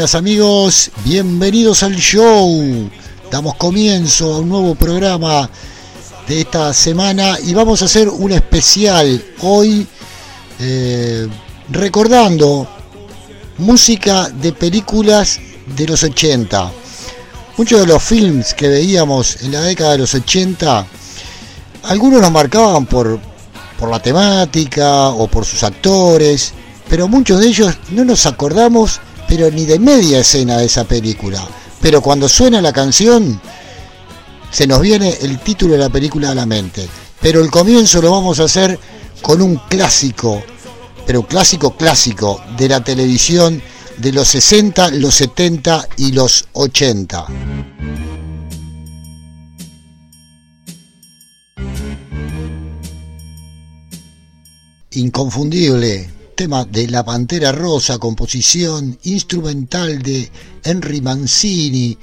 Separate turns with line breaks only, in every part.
Amigos, bienvenidos al show. Damos comienzo a un nuevo programa de esta semana y vamos a hacer un especial hoy eh, recordando música de películas de los 80. Muchos de los films que veíamos en la década de los 80, algunos nos marcaban por, por la temática o por sus actores, pero muchos de ellos no nos acordamos pero ni de media escena de esa película. Pero cuando suena la canción, se nos viene el título de la película a la mente. Pero el comienzo lo vamos a hacer con un clásico, pero clásico clásico de la televisión de los 60, los 70 y los 80. Inconfundible, tema de La Pantera Rosa, composición instrumental de Henry Mancini,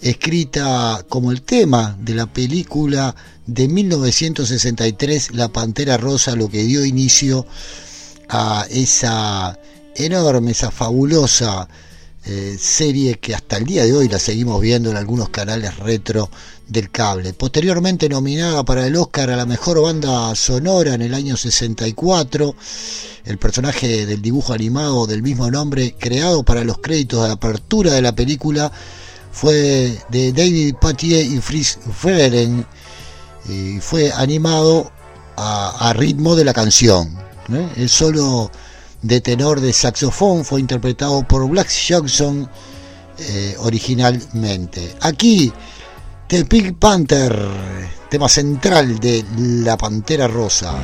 escrita como el tema de la película de 1963, La Pantera Rosa, lo que dio inicio a esa enorme, esa fabulosa eh, serie que hasta el día de hoy la seguimos viendo en algunos canales retro del cable. Posteriormente nominada para el Oscar a la mejor banda sonora en el año 64, el personaje del dibujo animado del mismo nombre, creado para los créditos de apertura de la película, fue de David Patier y Fritz Freren y fue animado a, ritmo de la canción. ¿eh? El solo de tenor de saxofón fue interpretado por Black Jackson eh, originalmente. Aquí, The Pink Panther, tema central de La Pantera Rosa.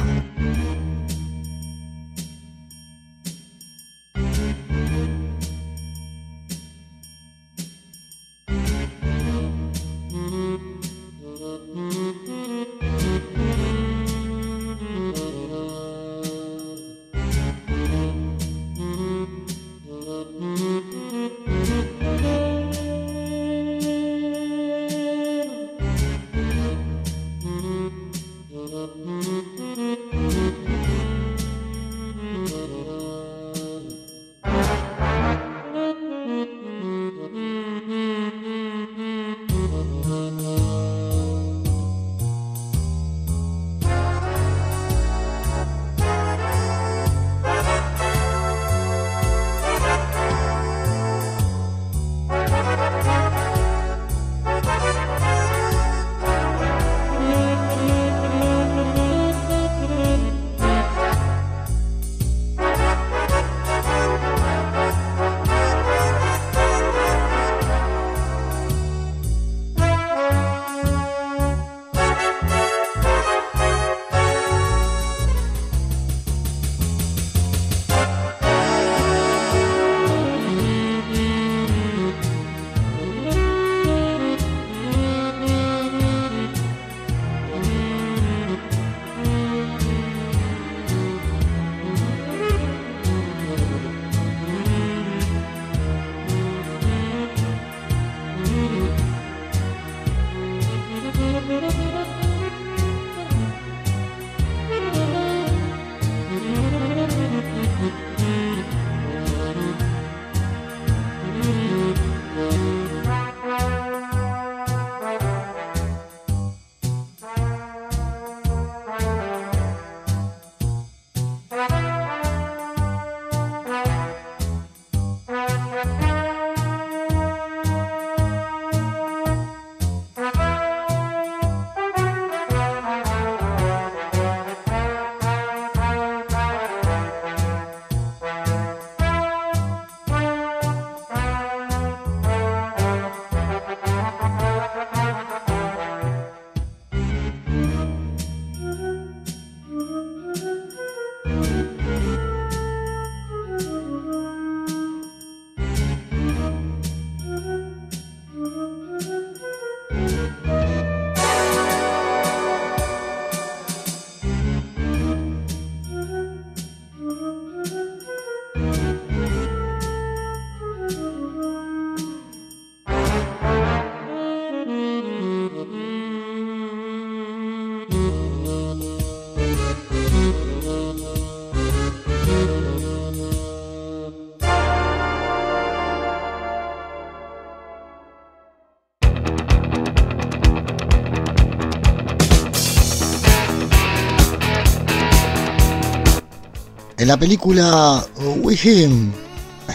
La película We Him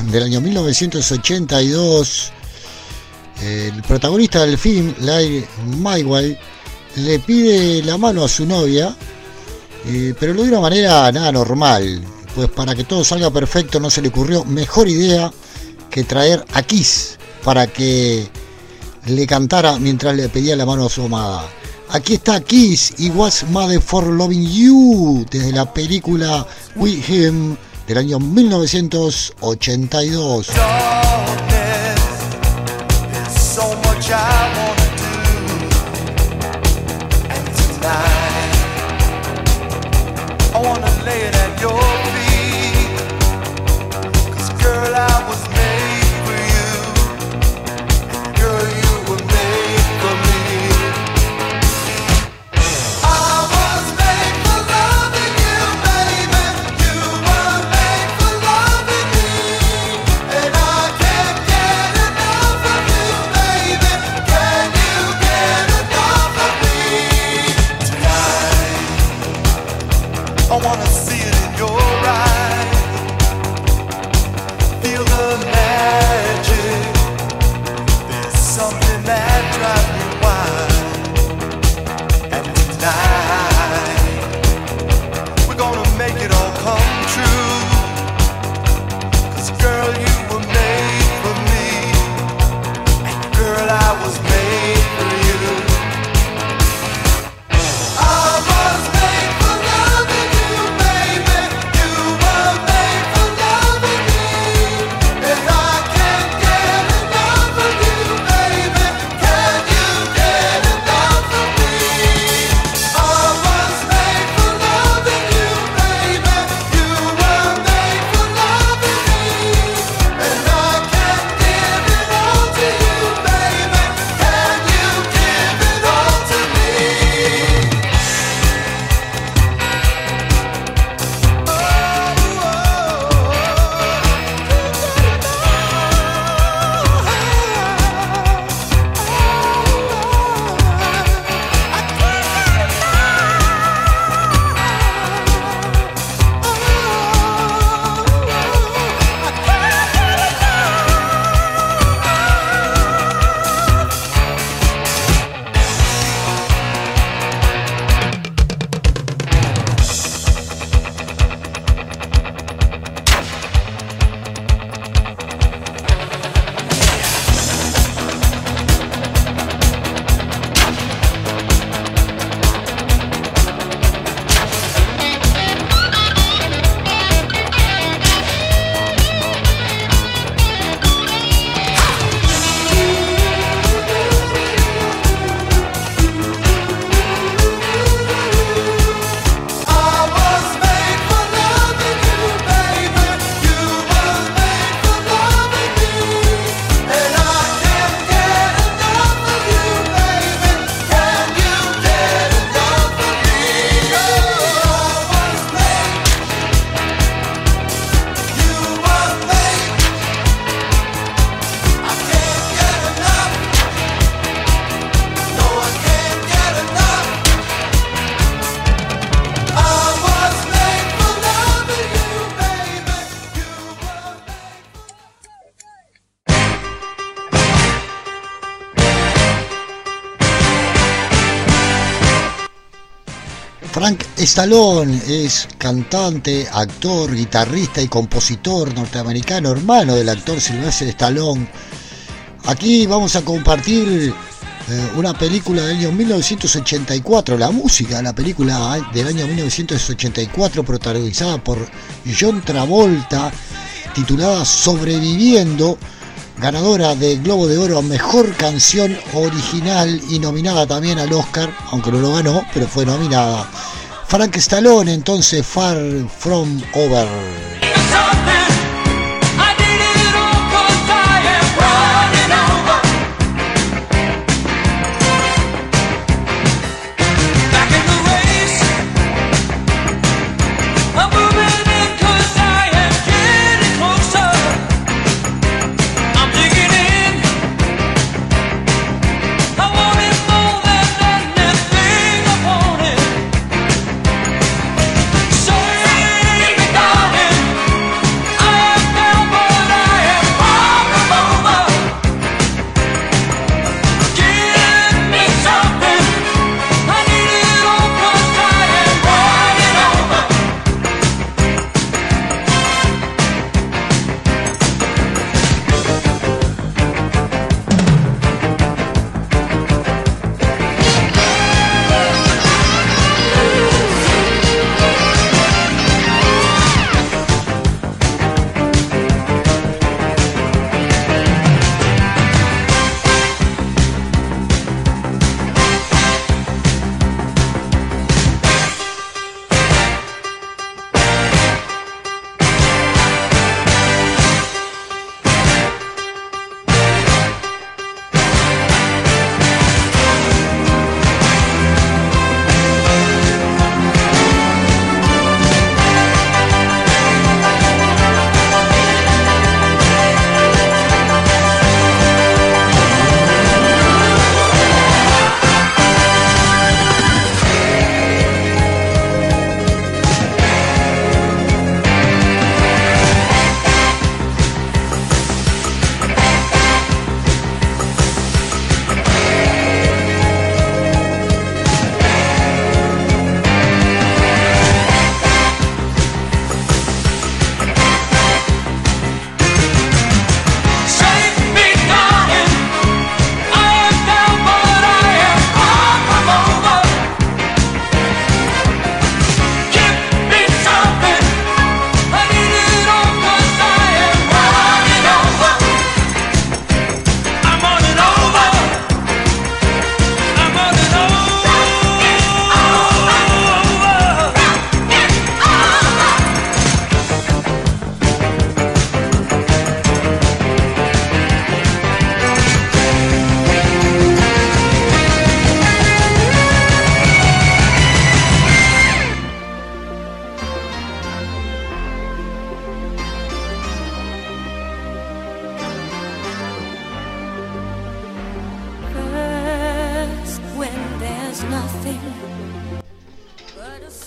del año 1982, el protagonista del film, Larry Mayway, le pide la mano a su novia, eh, pero lo de una manera nada normal, pues para que todo salga perfecto no se le ocurrió mejor idea que traer a Kiss para que le cantara mientras le pedía la mano a su amada. Aquí está Kiss y What's Mother for Loving You desde la película We Him del año 1982. Stallone es cantante, actor, guitarrista y compositor norteamericano, hermano del actor Sylvester Stallone. Aquí vamos a compartir eh, una película del año 1984, la música de la película del año 1984 protagonizada por John Travolta, titulada Sobreviviendo, ganadora de Globo de Oro a Mejor Canción Original y nominada también al Oscar, aunque no lo ganó, pero fue nominada. Frank Stallone, entonces Far From Over.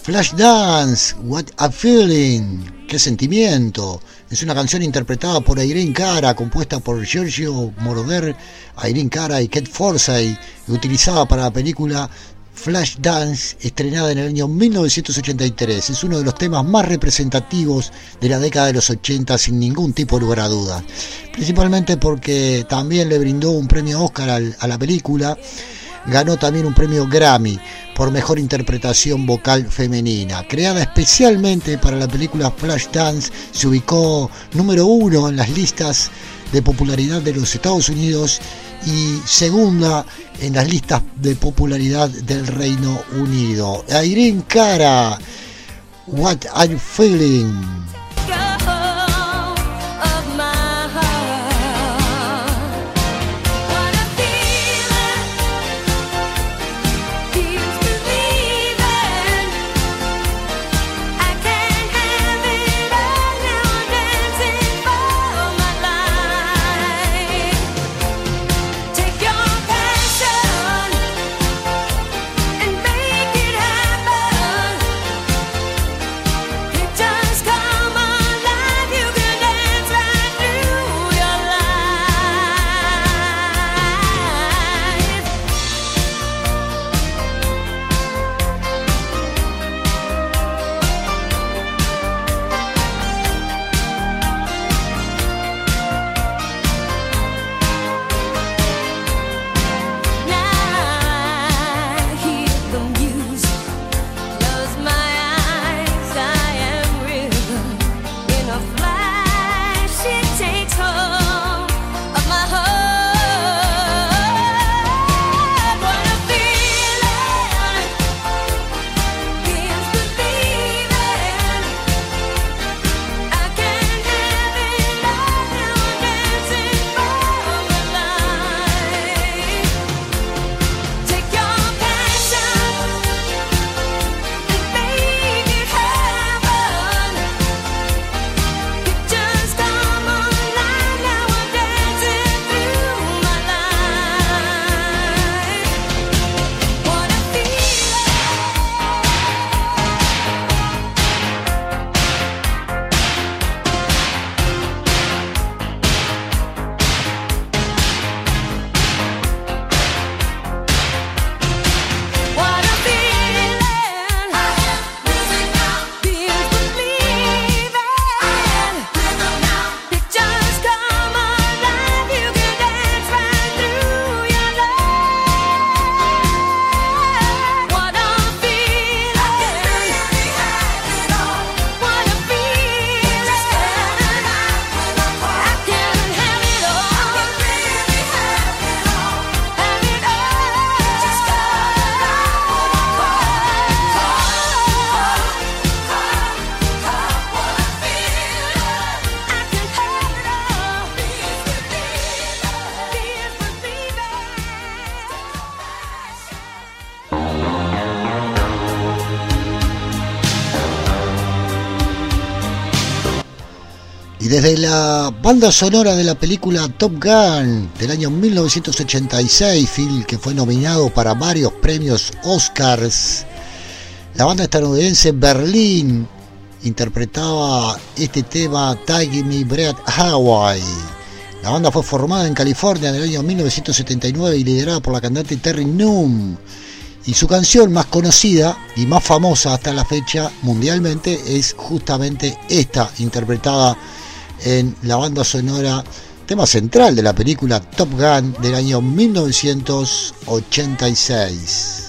Flashdance, What a Feeling, qué sentimiento. Es una canción interpretada por Irene Cara, compuesta por Giorgio Moroder, Irene Cara y Kate Forsyth, y utilizada para la película Flashdance, estrenada en el año 1983. Es uno de los temas más representativos de la década de los 80 sin ningún tipo de lugar a dudas. Principalmente porque también le brindó un premio Oscar a la película ganó también un premio Grammy por mejor interpretación vocal femenina. Creada especialmente para la película Flashdance, se ubicó número uno en las listas de popularidad de los Estados Unidos y segunda en las listas de popularidad del Reino Unido. Irene Cara, What I'm Feeling. Desde la banda sonora de la película Top Gun del año 1986, film que fue nominado para varios premios Oscars, la banda estadounidense Berlín interpretaba este tema Take Me Bread Hawaii. La banda fue formada en California en el año 1979 y liderada por la cantante Terry Noom. Y su canción más conocida y más famosa hasta la fecha mundialmente es justamente esta, interpretada en la banda sonora, tema central de la película Top Gun del año 1986.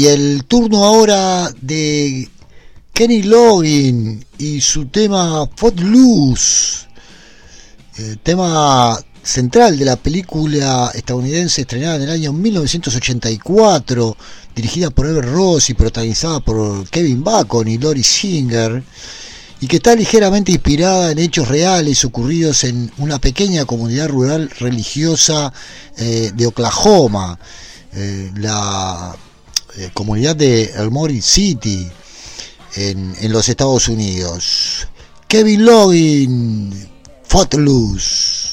Y el turno ahora de Kenny Loggin y su tema Footloose, el tema central de la película estadounidense estrenada en el año 1984, dirigida por Ever Ross y protagonizada por Kevin Bacon y Lori Singer, y que está ligeramente inspirada en hechos reales ocurridos en una pequeña comunidad rural religiosa eh, de Oklahoma, eh, la eh, comunidad de Elmore City, en, en, los Estados Unidos. Kevin Logan, Footloose.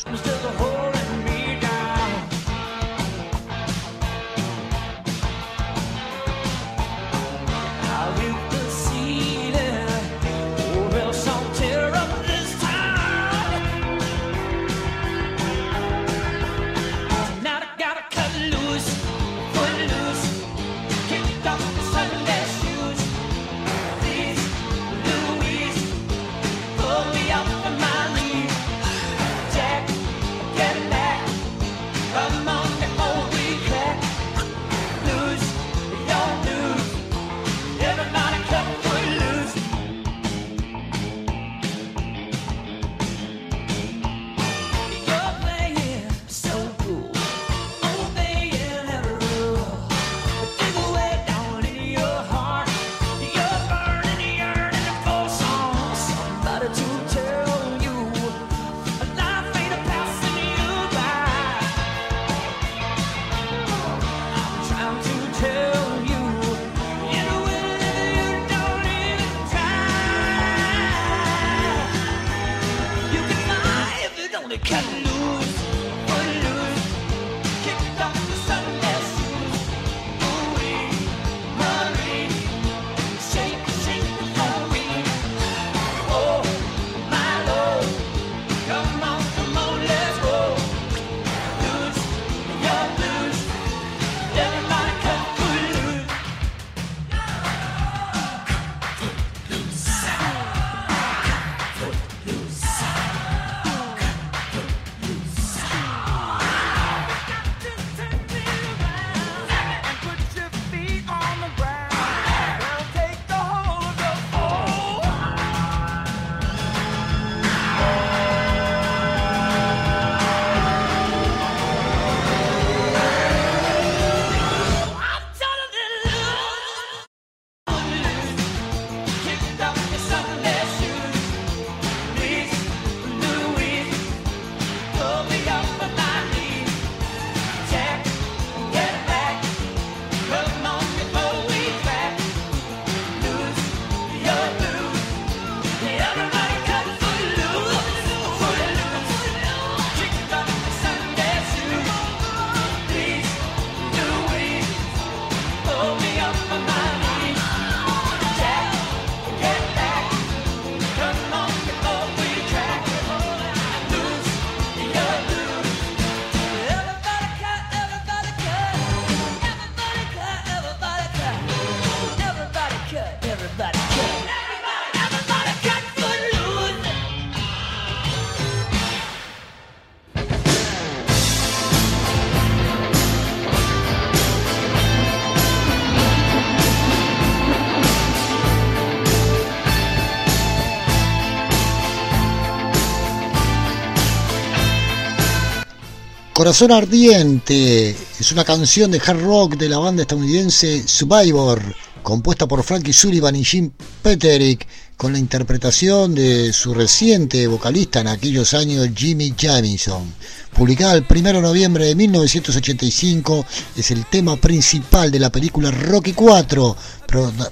Corazón Ardiente es una canción de hard rock de la banda estadounidense Survivor, compuesta por Frankie Sullivan y Jim Peterick, con la interpretación de su reciente vocalista en aquellos años, Jimmy Jamison. Publicada el 1 de noviembre de 1985, es el tema principal de la película Rocky 4,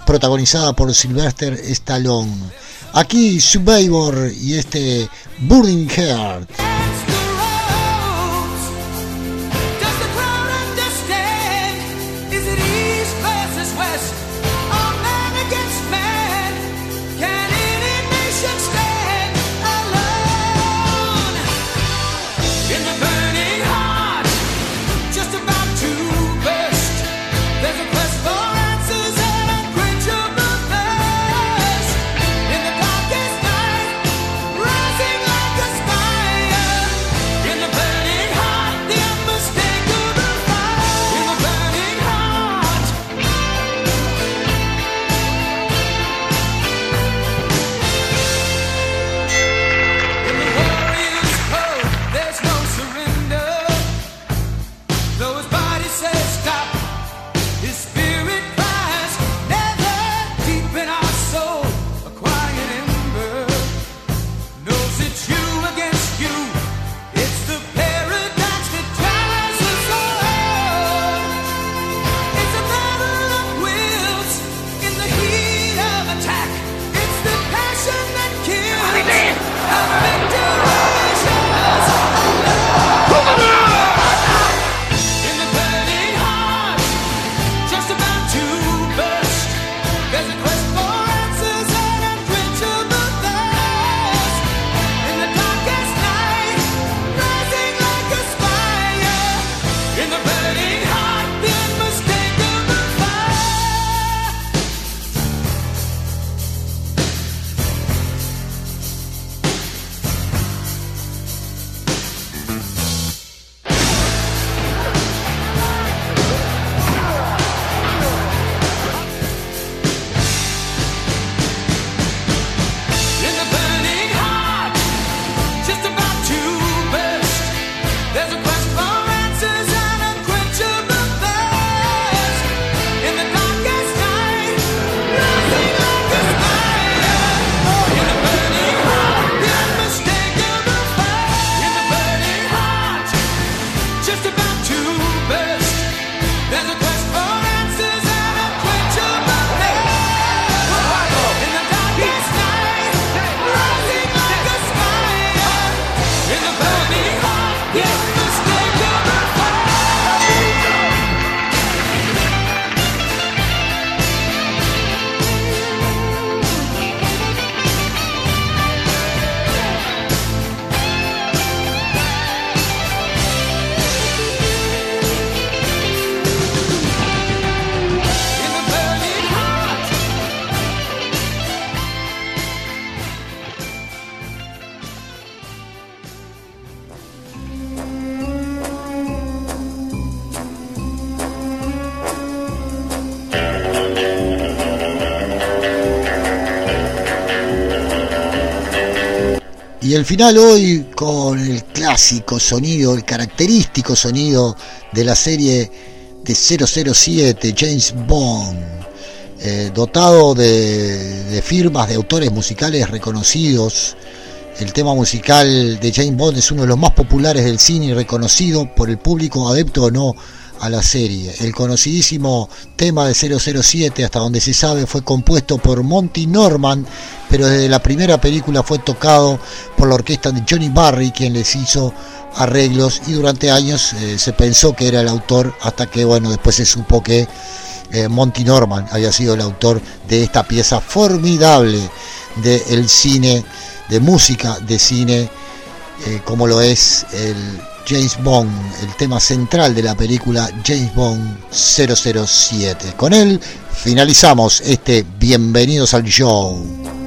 protagonizada por Sylvester Stallone. Aquí Survivor y este Burning Heart.
El final hoy con el clásico sonido, el característico sonido de la serie de 007, James Bond, eh, dotado de, firmas de autores musicales reconocidos. El tema musical de James Bond es uno de los más populares del cine y reconocido por el público adepto o no a la serie. El conocidísimo tema de 007, hasta donde se sabe, fue compuesto por Monty Norman, pero desde la primera película fue tocado por la orquesta de Johnny Barry, quien les hizo arreglos y durante años eh, se pensó que era el autor hasta que bueno después se supo que eh, Monty Norman había sido el autor de esta pieza formidable del cine de música de cine eh, como lo es el James Bond, el tema central de la película James Bond 007. Con él finalizamos este Bienvenidos al Show.